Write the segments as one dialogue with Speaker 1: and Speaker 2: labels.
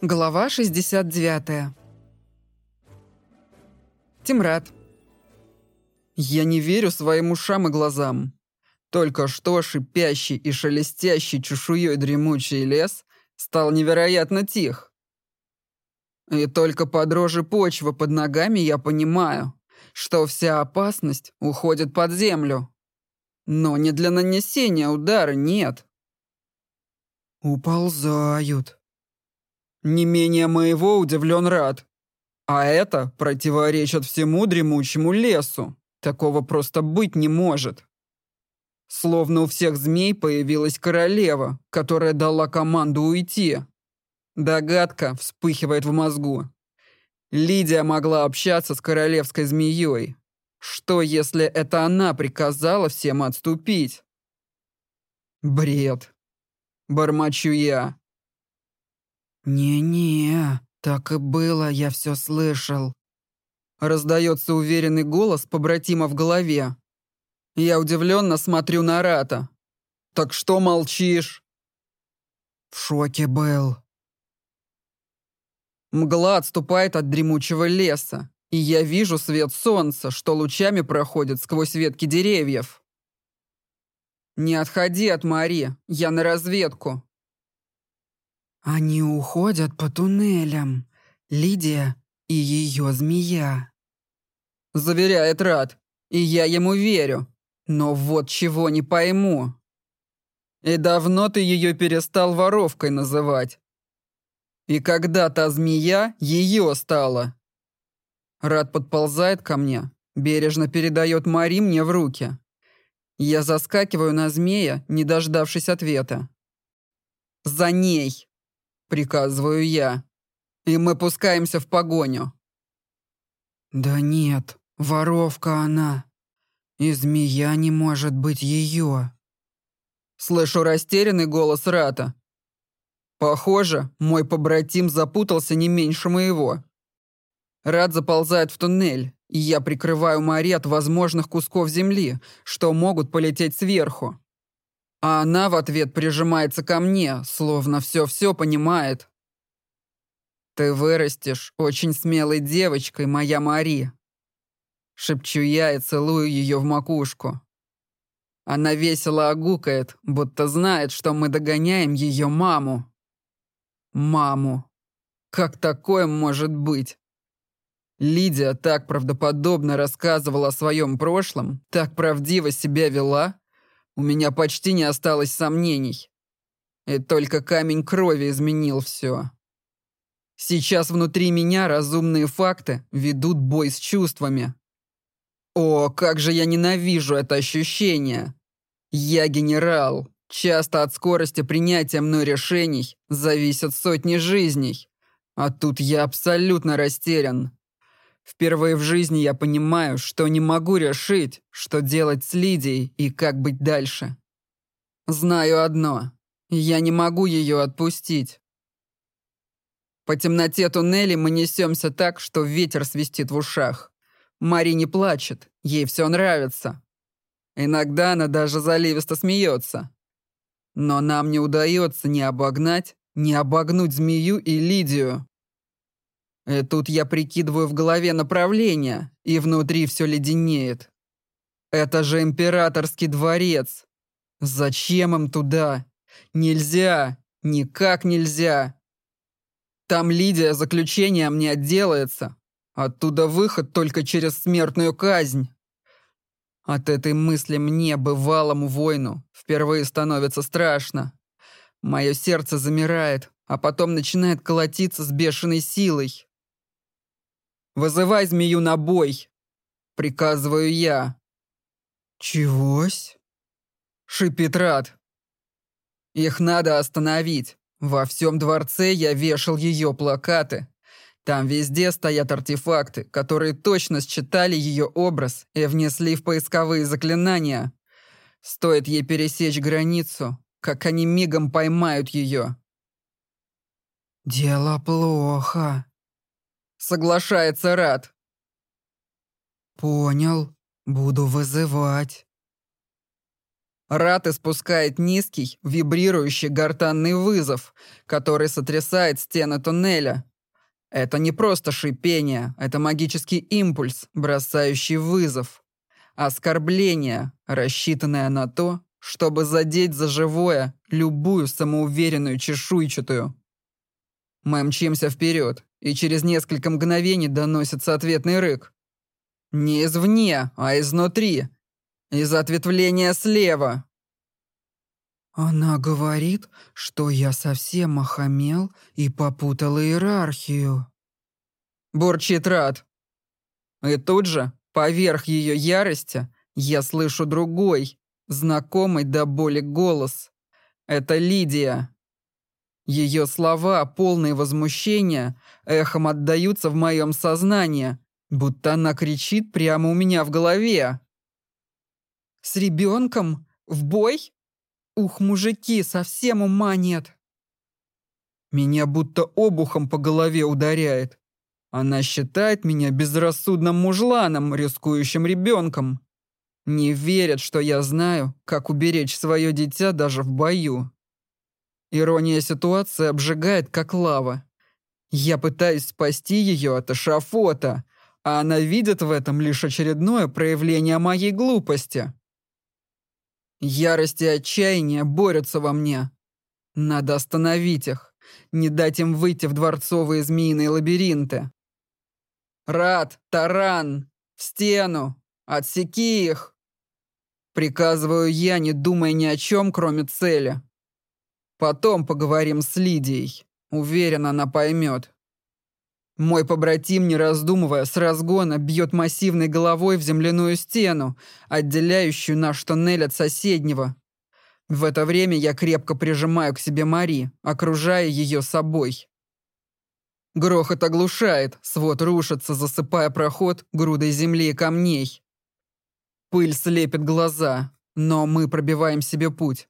Speaker 1: Глава 69. Тимрад.
Speaker 2: Я не верю своим ушам и глазам. Только что шипящий и шелестящий чешуей дремучий лес стал невероятно тих. И только по дрожи почвы под ногами я понимаю, что вся опасность уходит под землю. Но не для нанесения удара, нет.
Speaker 3: «Уползают»,
Speaker 2: не менее моего удивлен рад. А это противоречит всему дремучему лесу. Такого просто быть не может. Словно у всех змей появилась королева, которая дала команду уйти. Догадка вспыхивает в мозгу. Лидия могла общаться с королевской змеей. Что, если это она приказала всем отступить? Бред. Бормочу я.
Speaker 3: «Не-не, так и было, я все слышал».
Speaker 2: Раздается уверенный голос побратима в голове. Я удивленно смотрю на Рата. «Так что молчишь?»
Speaker 3: «В шоке был».
Speaker 2: Мгла отступает от дремучего леса, и я вижу свет солнца, что лучами проходит сквозь ветки деревьев. «Не отходи от Мари, я на разведку»,
Speaker 3: они уходят по туннелям. Лидия и ее змея.
Speaker 2: Заверяет Рад. И я ему верю. Но вот чего не пойму. И давно ты ее перестал воровкой называть. И когда та змея ее стала. Рад подползает ко мне, бережно передает Мари мне в руки. Я заскакиваю на змея, не дождавшись ответа. «За ней!» Приказываю я. И мы пускаемся в погоню.
Speaker 3: Да нет, воровка она. И змея не может быть ее.
Speaker 2: Слышу растерянный голос Рата. Похоже, мой побратим запутался не меньше моего. Рад заползает в туннель, и я прикрываю Мари от возможных кусков земли, что могут полететь сверху. А она в ответ прижимается ко мне, словно все-все понимает. «Ты вырастешь очень смелой девочкой, моя Мари!» Шепчу я и целую ее в макушку. Она весело огукает, будто знает, что мы догоняем ее маму. Маму. Как такое может быть? Лидия так правдоподобно рассказывала о своем прошлом, так правдиво себя вела, у меня почти не осталось сомнений. И только камень крови изменил все. Сейчас внутри меня разумные факты ведут бой с чувствами. О, как же я ненавижу это ощущение. Я генерал. Часто от скорости принятия мной решений зависят сотни жизней. А тут я абсолютно растерян. Впервые в жизни я понимаю, что не могу решить, что делать с Лидией и как быть дальше. Знаю одно. Я не могу ее отпустить. По темноте туннеля мы несемся так, что ветер свистит в ушах. Мари не плачет, ей все нравится. Иногда она даже заливисто смеется. Но нам не удается ни обогнать, ни обогнуть змею и Лидию. Э, тут я прикидываю в голове направление, и внутри все леденеет. Это же императорский дворец. Зачем им туда? Нельзя, никак нельзя. Там Лидия заключением не отделается. Оттуда выход только через смертную казнь. От этой мысли мне, бывалому воину, впервые становится страшно. Мое сердце замирает, а потом начинает колотиться с бешеной силой. Вызывай змею на бой!» Приказываю я.
Speaker 3: «Чегось?»
Speaker 2: Шипит Рад. «Их надо остановить. Во всем дворце я вешал ее плакаты. Там везде стоят артефакты, которые точно считали ее образ и внесли в поисковые заклинания. Стоит ей пересечь границу, как они мигом поймают ее.
Speaker 3: «Дело плохо»,
Speaker 2: Соглашается Рад.
Speaker 3: Понял. Буду вызывать.
Speaker 2: Рат испускает низкий, вибрирующий гортанный вызов, который сотрясает стены туннеля. Это не просто шипение, это магический импульс, бросающий вызов. Оскорбление, рассчитанное на то, чтобы задеть за живое любую самоуверенную чешуйчатую. Мы мчимся вперед, и через несколько мгновений доносится ответный рык. Не извне, а изнутри. Из ответвления слева.
Speaker 3: Она говорит, что я совсем охамел и попутал иерархию.
Speaker 2: Бурчит Рад. И тут же, поверх ее ярости, я слышу другой, знакомый до боли голос. Это Лидия. Ее слова, полные возмущения, эхом отдаются в моем сознании, будто она кричит прямо у меня в голове. «С ребенком? В бой? Ух, мужики, совсем ума нет!» Меня будто обухом по голове ударяет. Она считает меня безрассудным мужланом, рискующим ребенком. Не верят, что я знаю, как уберечь свое дитя даже в бою. Ирония ситуации обжигает, как лава. Я пытаюсь спасти ее от эшафота, а она видит в этом лишь очередное проявление моей глупости. Ярость и отчаяние борются во мне. Надо остановить их, не дать им выйти в дворцовые змеиные лабиринты. Рад, таран, в стену, отсеки их. Приказываю я, не думая ни о чем, кроме цели. Потом поговорим с Лидией. Уверен, она поймет. Мой побратим, не раздумывая, с разгона бьет массивной головой в земляную стену, отделяющую наш тоннель от соседнего. В это время я крепко прижимаю к себе Мари, окружая ее собой. Грохот оглушает, свод рушится, засыпая проход грудой земли и камней. Пыль слепит глаза, но мы пробиваем себе путь.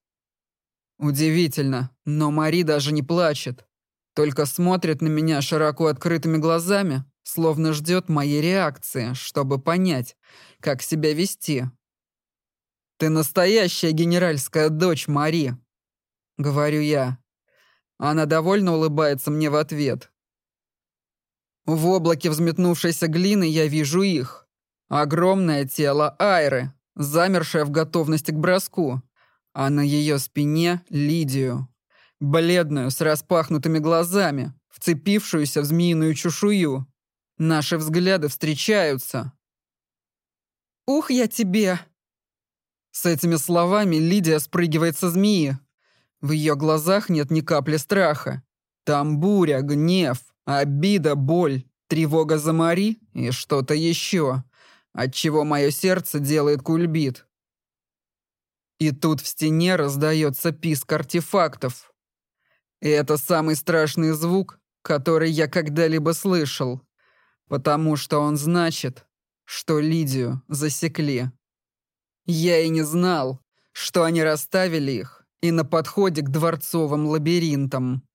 Speaker 2: Удивительно, но Мари даже не плачет. Только смотрит на меня широко открытыми глазами, словно ждет моей реакции, чтобы понять, как себя вести. «Ты настоящая генеральская дочь Мари», — говорю я. Она довольно улыбается мне в ответ. В облаке взметнувшейся глины я вижу их. Огромное тело Айры, замершее в готовности к броску а на ее спине Лидию, бледную, с распахнутыми глазами, вцепившуюся в змеиную чешую. Наши взгляды встречаются. «Ух, я тебе!» С этими словами Лидия спрыгивает со змеи. В ее глазах нет ни капли страха. Там буря, гнев, обида, боль, тревога за Мари и что-то еще, от чего мое сердце делает кульбит. И тут в стене раздается писк артефактов. И это самый страшный звук, который я когда-либо слышал, потому что он значит, что Лидию засекли. Я и не знал, что они расставили их и на подходе к дворцовым лабиринтам.